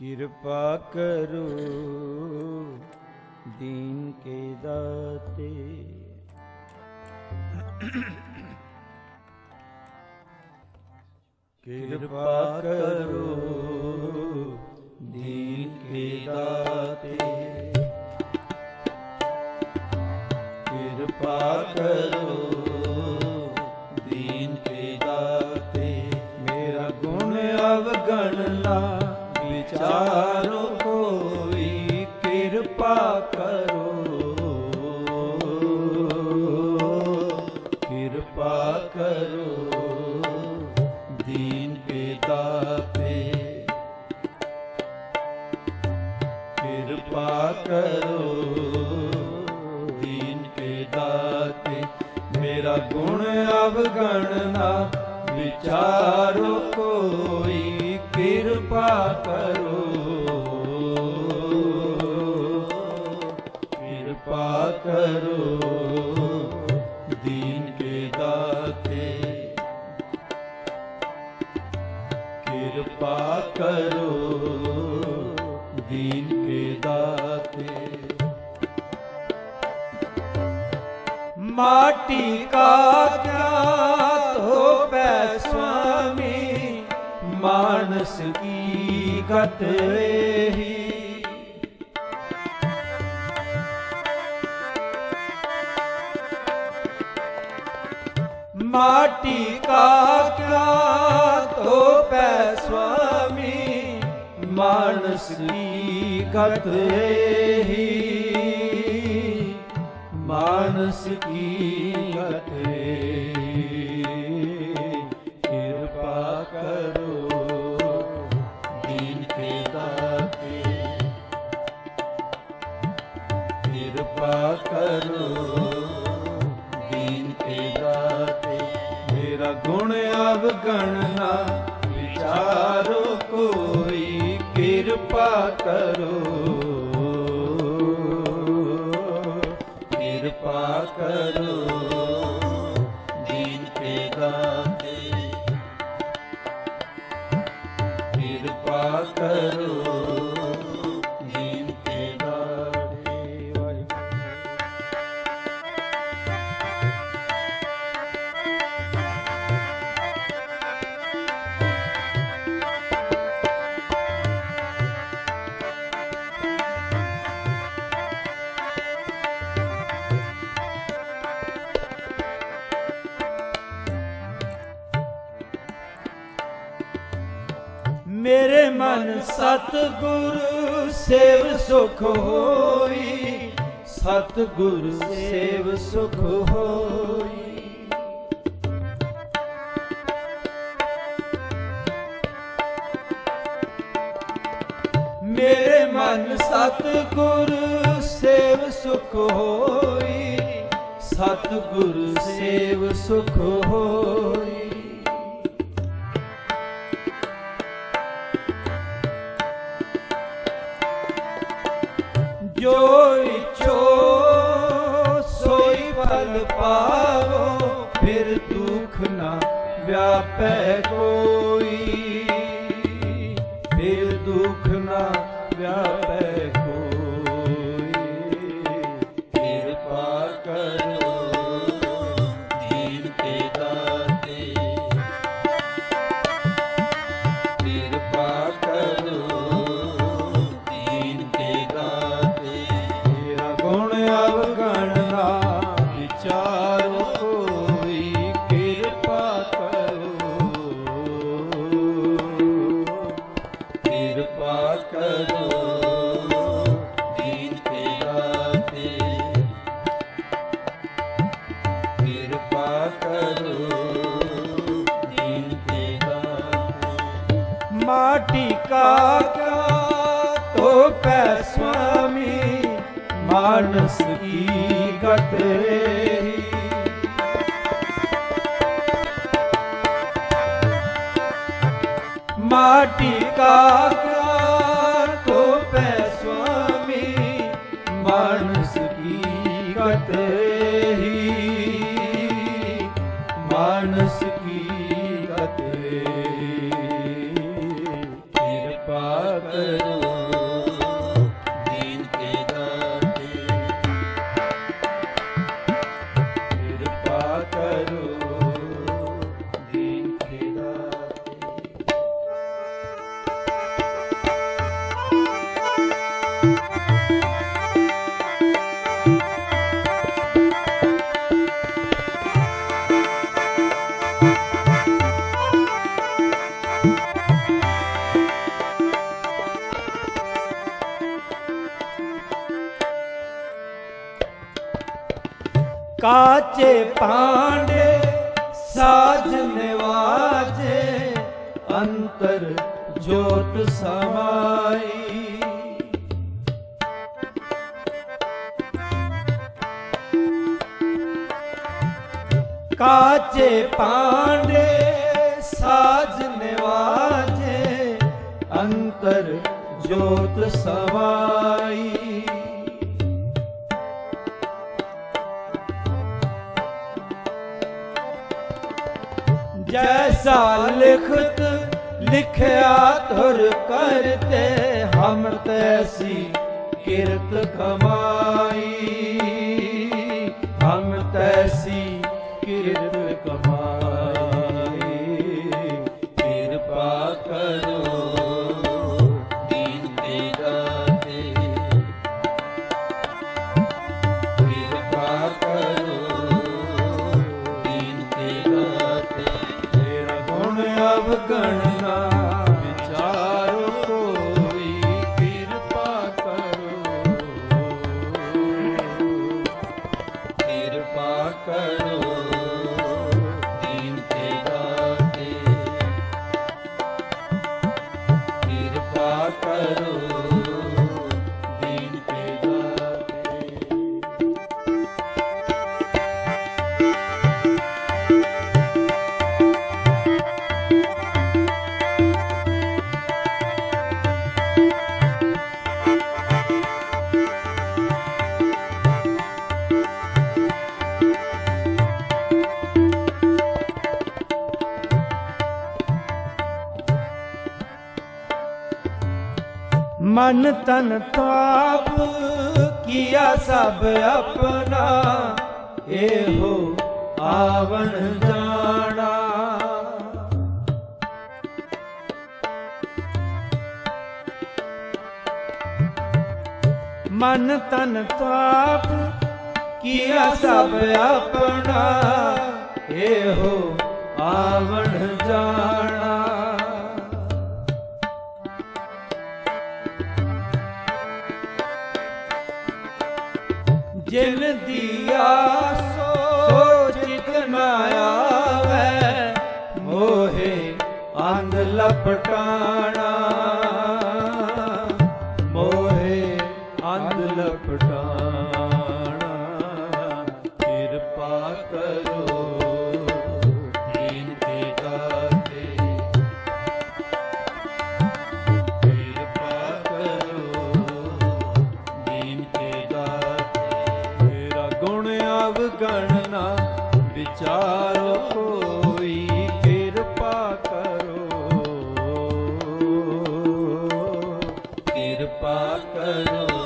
ਕਿਰਪਾ ਕਰੋ ਦੀਨ ਕੇ ਦਾਤੇ। ਕਿਰਪਾ ਕਰੋ ਦੀਨ ਕੇ ਦਾਤੇ। ਕਿਰਪਾ ਕਰੋ ਕਿਰਪਾ ਕਰੋ। ਦੀਨ ਕੇ ਦਾਤੇ, ਮੇਰਾ ਗੁਣ ਅਵਗਣਨਾ, ਵਿਚਾਰੋ ਕੋਈ ਕਿਰਪਾ ਕਰੋ। ਕਿਰਪਾ ਕਰੋ, ਦੀਨ ਕੇ ਦਾਤੇ। ਕਿਰਪਾ ਕਰੋ। ਦੀਨ ਕੇ ਦਾਤੇ। ਮਾਟੀ ਕਾ ਕਿਆ ਧੋਪੈ ਸੁਆਮੀ, ਮਾਨਸ ਕੀ ਗਤ ਰਹੀ ਮਾਟੀ ਕਾ ਕਿਆ ਧੋਪੈ ਸੁਆਮੀ ਮਾਨਸ ਕੀ ਗਤ ਰਹੀ? ਮਾਨਸ ਕੀ ਗਤ ਕਿਰਪਾ ਕਰੋ, ਦੀਨ ਕੇ ਦਾਤੇ। ਕਿਰਪਾ ਕਰੋ, ਦੀਨ ਕੇ ਦਾਤੇ। ਮੇਰਾ ਗੁਣ ਅਵਗਣ ਕਰੋ। ਕਿਰਪਾ ਕਰੋ। ਦੀਨ ਕੇ ਦਾਤੇ। ਕਿਰਪਾ ਕਰੋ। ਮਨ ਸਤਿਗੁਰ ਸੇਵ ਸੁਖ ਹੋਈ। ਸਤਿਗੁਰ ਸੇਵ ਸੁਖ ਹੋਈ। ਮੇਰੇ ਮਨ ਸਤਿਗੁਰ ਸੇਵ ਸੁਖ ਹੋਈ। ਸਤਿਗੁਰ ਸੇਵ ਸੁਖ ਹੋਈ। ਜੋ ਸੋਈ ਫਲ ਪਾਵੋ ਫਿਰ ਦੁਖ ਨਾ ਵਿਆਪੈ ਕੋਈ ਮਾਟੀ ਕਾ ਕਿਆ ਧੋਪੈ ਸੁਆਮੀ ਮਾਨਸ ਕੀ ਗਤ ਰਹੀ ਮਾਟੀ ਕਾ ਕਾਚੇ ਪਾਂਡੇ ਸਾਜ ਨਿਵਾਜੇ ਅੰਤਰ ਜੋਤ ਸਮਾਈ। ਕਾਚੇ ਪਾਂਡੇ ਸਾਜ ਨਿਵਾਜੇ ਅੰਤਰ ਜੋਤ ਸਮਾਈ। ਜੈਸਾ ਲਿਖਤ ਲਿਖਿਆ ਧੁਰ ਕਰਤੇ ਹਮ ਤੈਸੀ ਕਿਰਤ ਕਮਾਈ। ਹਮ ਤੈਸੀ ਕਿਰਤ ਕਮਾਈ। ਮਨ ਤਨ ਤਾਪ ਕੀਆ ਸਭ ਆਪਣਾ। ਇਹੋ ਆਵਣ ਜਾਣਾ। ਮਨ ਤਨ ਤਾਪ ਕੀਆ ਸਭ ਆਪਣਾ। ਇਹੋ ਆਵਣ ਜਾਣਾ। ਜਿਨ ਕਿਰਪਾ ਕਰੋ।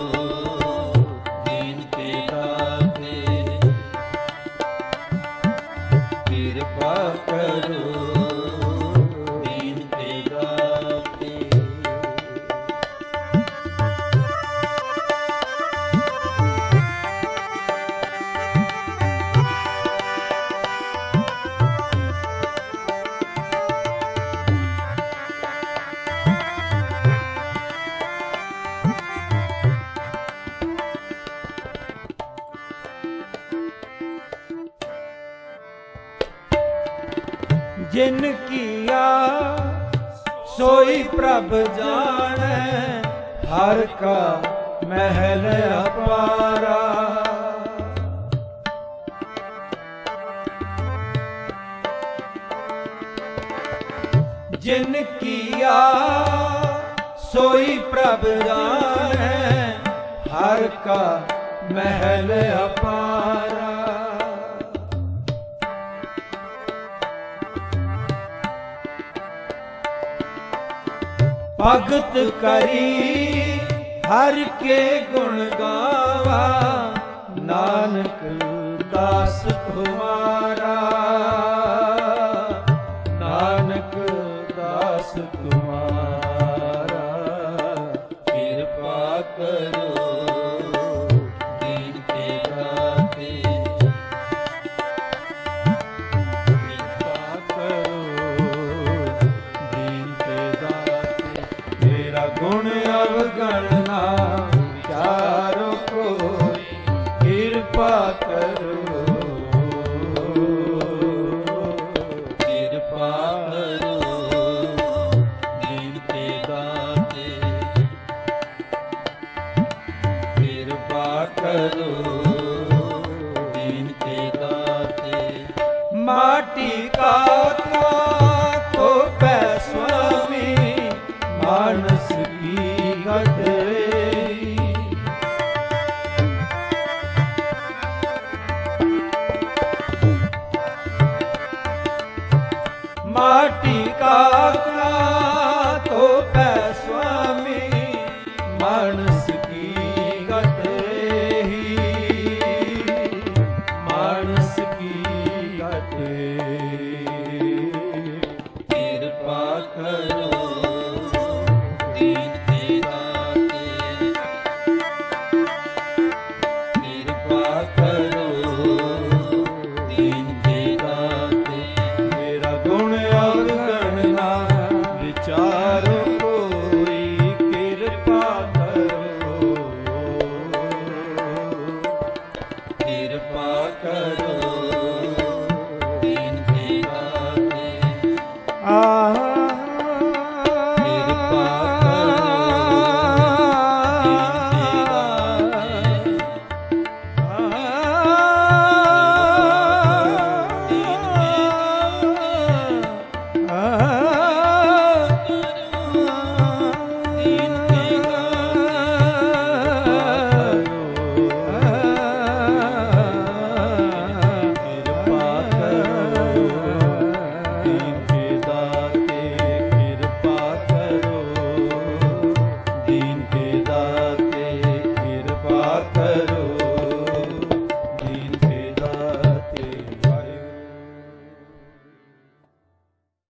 ਸੋਈ ਜਾਣੈ, ਹਰ ਕਾ ਮਹਿਲ ਅਪਾਰਾ। ਜਿਨ ਕੀਆ, ਸੋਈ ਪ੍ਰਭ ਜਾਣੈ, ਹਰ ਕਾ ਮਹਿਲ ਅਪਾਰਾ। ਭਗਤ ਕਰੀ ਹਰ ਕੇ ਗੁਣ ਗਾਵਾ। ਨਾਨਕ ਦਾਸ ਤੁਮਾਰਾ Ah.